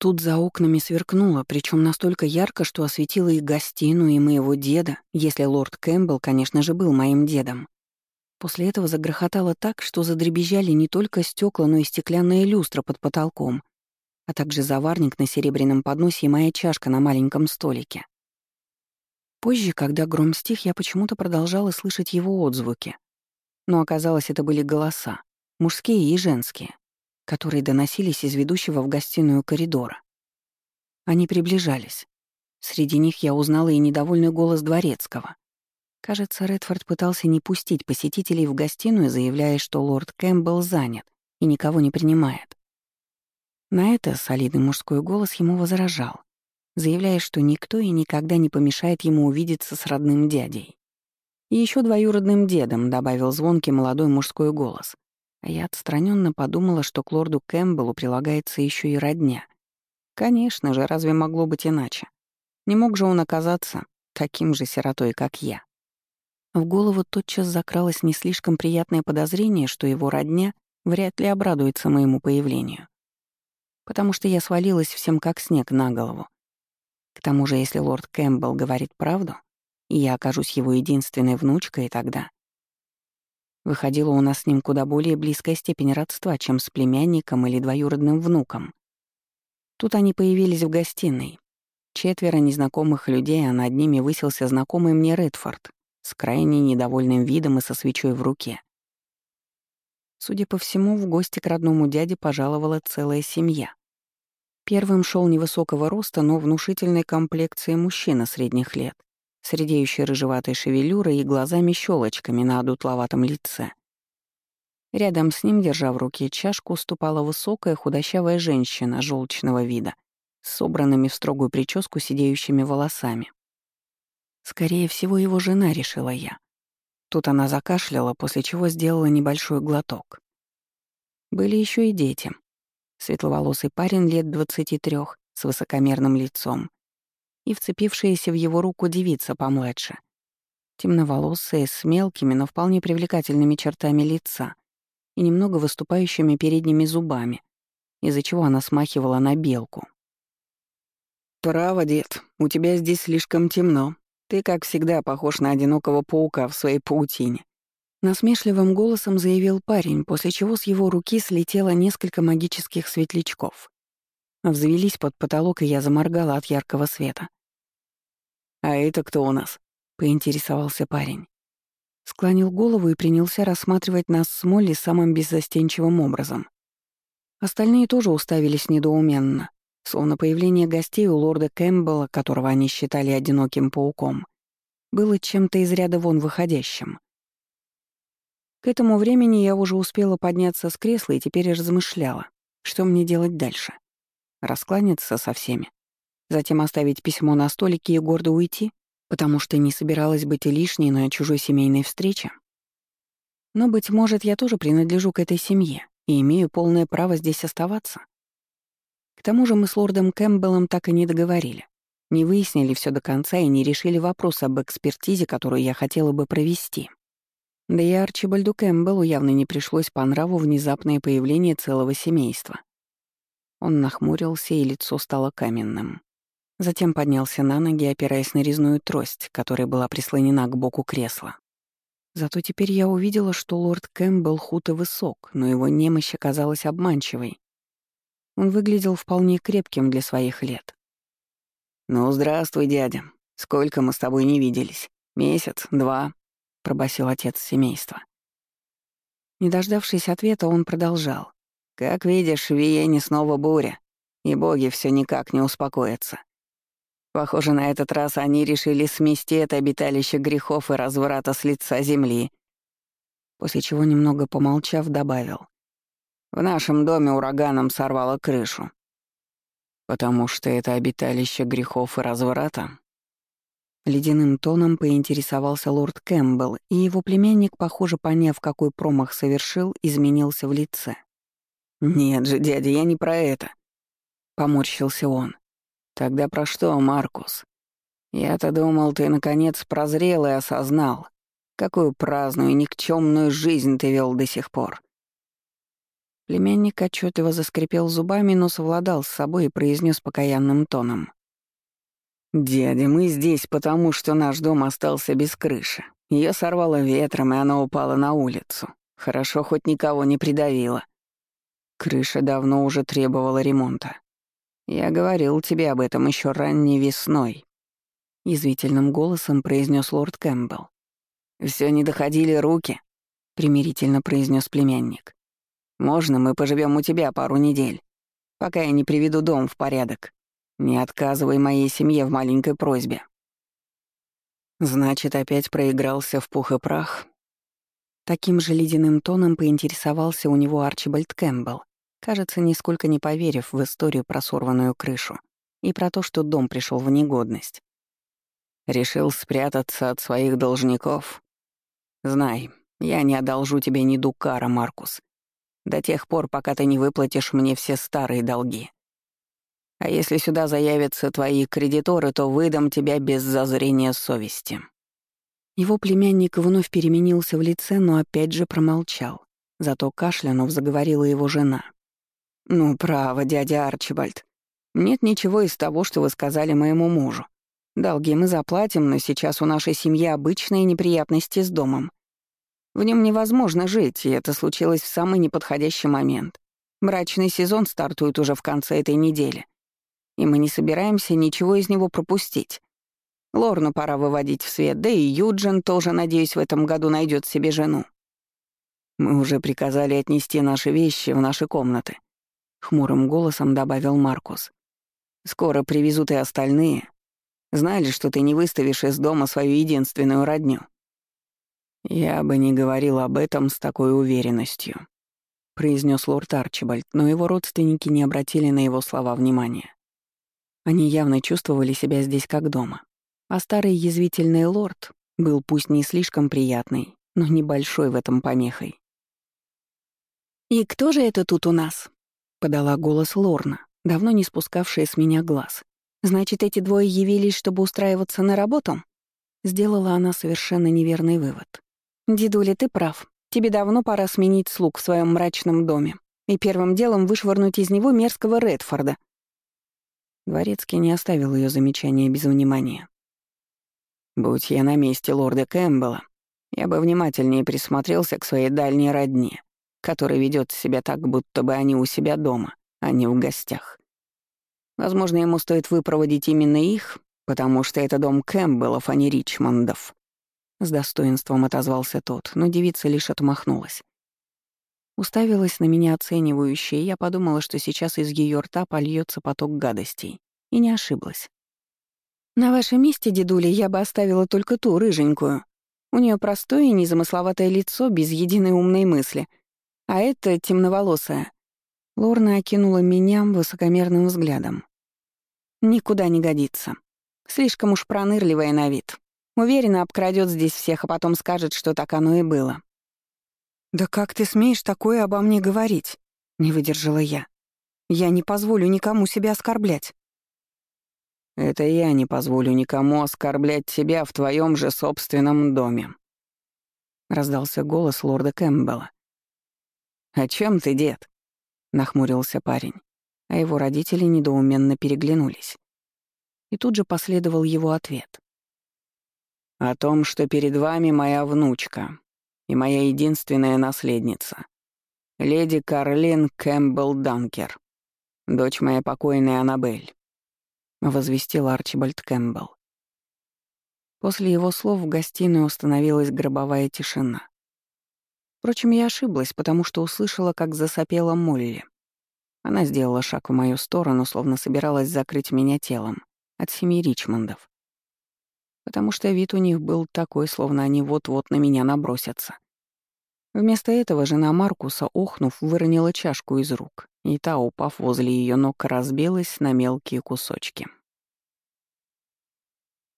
Тут за окнами сверкнуло, причем настолько ярко, что осветило и гостиную, и моего деда, если лорд Кэмпбелл, конечно же, был моим дедом. После этого загрохотало так, что задребезжали не только стекла, но и стеклянная люстра под потолком, а также заварник на серебряном подносе и моя чашка на маленьком столике. Позже, когда гром стих, я почему-то продолжала слышать его отзвуки. Но оказалось, это были голоса, мужские и женские, которые доносились из ведущего в гостиную коридора. Они приближались. Среди них я узнала и недовольный голос дворецкого. Кажется, Редфорд пытался не пустить посетителей в гостиную, заявляя, что лорд Кэмпбелл занят и никого не принимает. На это солидный мужской голос ему возражал, заявляя, что никто и никогда не помешает ему увидеться с родным дядей. И еще двоюродным дедом добавил звонкий молодой мужской голос. Я отстраненно подумала, что к лорду Кэмпбеллу прилагается еще и родня. Конечно же, разве могло быть иначе? Не мог же он оказаться таким же сиротой, как я. В голову тотчас закралось не слишком приятное подозрение, что его родня вряд ли обрадуется моему появлению. Потому что я свалилась всем как снег на голову. К тому же, если лорд Кэмпбелл говорит правду, и я окажусь его единственной внучкой тогда... Выходила у нас с ним куда более близкая степень родства, чем с племянником или двоюродным внуком. Тут они появились в гостиной. Четверо незнакомых людей, а над ними высился знакомый мне Редфорд, с крайне недовольным видом и со свечой в руке. Судя по всему, в гости к родному дяде пожаловала целая семья. Первым шел невысокого роста, но внушительной комплекции мужчина средних лет, с редеющей рыжеватой шевелюрой и глазами-щелочками на одутловатом лице. Рядом с ним, держа в руке чашку, ступала высокая худощавая женщина желчного вида, с собранными в строгую прическу сидеющими волосами. Скорее всего, его жена, решила я. Тут она закашляла, после чего сделала небольшой глоток. Были еще и дети. Светловолосый парень лет двадцати трех с высокомерным лицом и вцепившаяся в его руку девица помладше. Темноволосая, с мелкими, но вполне привлекательными чертами лица и немного выступающими передними зубами, из-за чего она смахивала на белку. «Право, дед, у тебя здесь слишком темно», ты, как всегда, похож на одинокого паука в своей паутине. Насмешливым голосом заявил парень, после чего с его руки слетело несколько магических светлячков. Взвелись под потолок, и я заморгала от яркого света. «А это кто у нас?» — поинтересовался парень. Склонил голову и принялся рассматривать нас с Молли самым беззастенчивым образом. Остальные тоже уставились недоуменно, Словно появление гостей у лорда Кэмпбелла, которого они считали одиноким пауком, было чем-то из ряда вон выходящим. К этому времени я уже успела подняться с кресла и теперь размышляла, что мне делать дальше. Раскланяться со всеми, затем оставить письмо на столике и гордо уйти, потому что не собиралась быть лишней на чужой семейной встрече. Но, быть может, я тоже принадлежу к этой семье и имею полное право здесь оставаться. К тому же мы с лордом Кэмпбеллом так и не договорили. Не выяснили все до конца и не решили вопрос об экспертизе, которую я хотела бы провести. Да и Арчибальду Кэмпбеллу явно не пришлось по нраву внезапное появление целого семейства. Он нахмурился, и лицо стало каменным. Затем поднялся на ноги, опираясь на резную трость, которая была прислонена к боку кресла. Зато теперь я увидела, что лорд Кэмпбелл худ и высок, но его немощь оказалась обманчивой. Он выглядел вполне крепким для своих лет. «Ну, здравствуй, дядя. Сколько мы с тобой не виделись? Месяц? Два?» — пробасил отец семейства. Не дождавшись ответа, он продолжал. «Как видишь, в Виене снова буря, и боги все никак не успокоятся. Похоже, на этот раз они решили смести это обиталище грехов и разврата с лица земли». После чего, немного помолчав, добавил. В нашем доме ураганом сорвало крышу. Потому что это обиталище грехов и разврата. Ледяным тоном поинтересовался лорд Кэмпбелл, и его племянник, похоже, поняв, какой промах совершил, изменился в лице. «Нет же, дядя, я не про это», — поморщился он. «Тогда про что, Маркус? Я-то думал, ты наконец прозрел и осознал, какую праздную и никчемную жизнь ты вел до сих пор. Племянник отчетливо заскрипел зубами, но совладал с собой и произнес покаянным тоном. «Дядя, мы здесь потому, что наш дом остался без крыши. Ее сорвало ветром, и она упала на улицу. Хорошо, хоть никого не придавила. Крыша давно уже требовала ремонта. Я говорил тебе об этом еще ранней весной. Язвительным голосом произнес лорд Кэмпбелл. Все не доходили руки, примирительно произнес племянник. Можно мы поживем у тебя пару недель, пока я не приведу дом в порядок. Не отказывай моей семье в маленькой просьбе. Значит, опять проигрался в пух и прах. Таким же ледяным тоном поинтересовался у него Арчибальд Кэмпбелл, кажется, нисколько не поверив в историю про сорванную крышу и про то, что дом пришел в негодность. Решил спрятаться от своих должников. Знай, я не одолжу тебе ни дукара, Маркус, до тех пор, пока ты не выплатишь мне все старые долги. А если сюда заявятся твои кредиторы, то выдам тебя без зазрения совести». Его племянник вновь переменился в лице, но опять же промолчал. Зато кашлянув заговорила его жена. «Ну, право, дядя Арчибальд. Нет ничего из того, что вы сказали моему мужу. Долги мы заплатим, но сейчас у нашей семьи обычные неприятности с домом. В нем невозможно жить, и это случилось в самый неподходящий момент. Брачный сезон стартует уже в конце этой недели и мы не собираемся ничего из него пропустить. Лорну пора выводить в свет, да и Юджин тоже, надеюсь, в этом году найдет себе жену. Мы уже приказали отнести наши вещи в наши комнаты. Хмурым голосом добавил Маркус. Скоро привезут и остальные. Знали, что ты не выставишь из дома свою единственную родню. Я бы не говорил об этом с такой уверенностью, произнес лорд Арчибальд, но его родственники не обратили на его слова внимания. Они явно чувствовали себя здесь как дома. А старый язвительный лорд был пусть не слишком приятный, но небольшой в этом помехой. «И кто же это тут у нас?» — подала голос Лорна, давно не спускавшая с меня глаз. «Значит, эти двое явились, чтобы устраиваться на работу?» Сделала она совершенно неверный вывод. «Дедуля, ты прав. Тебе давно пора сменить слуг в своем мрачном доме и первым делом вышвырнуть из него мерзкого Редфорда, Дворецкий не оставил ее замечания без внимания. «Будь я на месте лорда Кэмпбелла, я бы внимательнее присмотрелся к своей дальней родне, которая ведет себя так, будто бы они у себя дома, а не в гостях. Возможно, ему стоит выпроводить именно их, потому что это дом Кэмпбеллов, а не Ричмондов». С достоинством отозвался тот, но девица лишь отмахнулась. Уставилась на меня оценивающе, и я подумала, что сейчас из ее рта польется поток гадостей. И не ошиблась. «На вашем месте, дедуля, я бы оставила только ту, рыженькую. У нее простое и незамысловатое лицо, без единой умной мысли. А это темноволосая». Лорна окинула меня высокомерным взглядом. «Никуда не годится. Слишком уж пронырливая на вид. Уверена, обкрадет здесь всех, а потом скажет, что так оно и было. «Да как ты смеешь такое обо мне говорить?» — не выдержала я. «Я не позволю никому себя оскорблять». «Это я не позволю никому оскорблять тебя в твоем же собственном доме», — раздался голос лорда Кэмпбелла. «О чем ты, дед?» — нахмурился парень, а его родители недоуменно переглянулись. И тут же последовал его ответ. «О том, что перед вами моя внучка, и моя единственная наследница, леди Карлин Кэмпбелл Данкер, дочь моя покойная Аннабель», — возвестил Арчибальд Кэмпбелл. После его слов в гостиной установилась гробовая тишина. Впрочем, я ошиблась, потому что услышала, как засопела Молли. Она сделала шаг в мою сторону, словно собиралась закрыть меня телом от семьи Ричмондов потому что вид у них был такой, словно они вот-вот на меня набросятся. Вместо этого жена Маркуса, охнув, выронила чашку из рук, и та, упав возле ее ног, разбилась на мелкие кусочки.